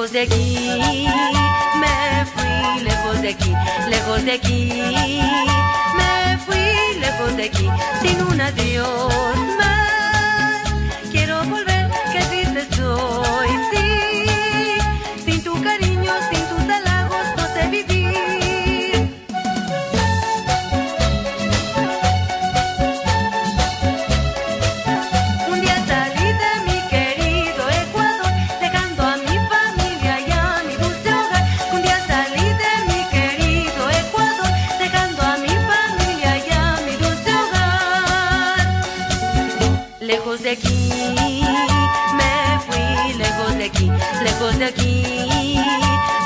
lejos de aquí, me fui lejos de aquí, lejos de aquí, me fui lejos de aquí, sin un adiós. lejos de aquí, me fui lejos de aquí, lejos de aquí,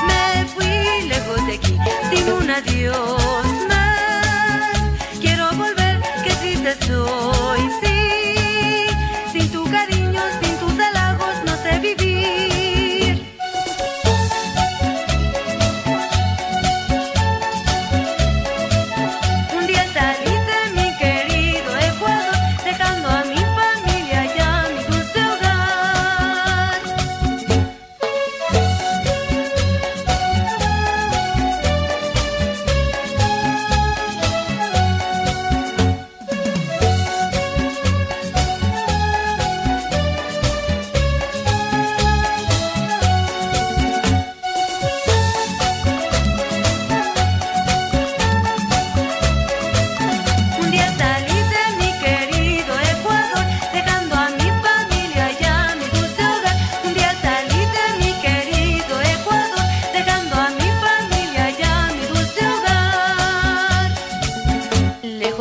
me fui lejos de aquí, sin un adiós.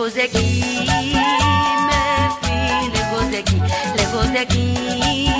gozeki, me fui, le gozeki, le aqui.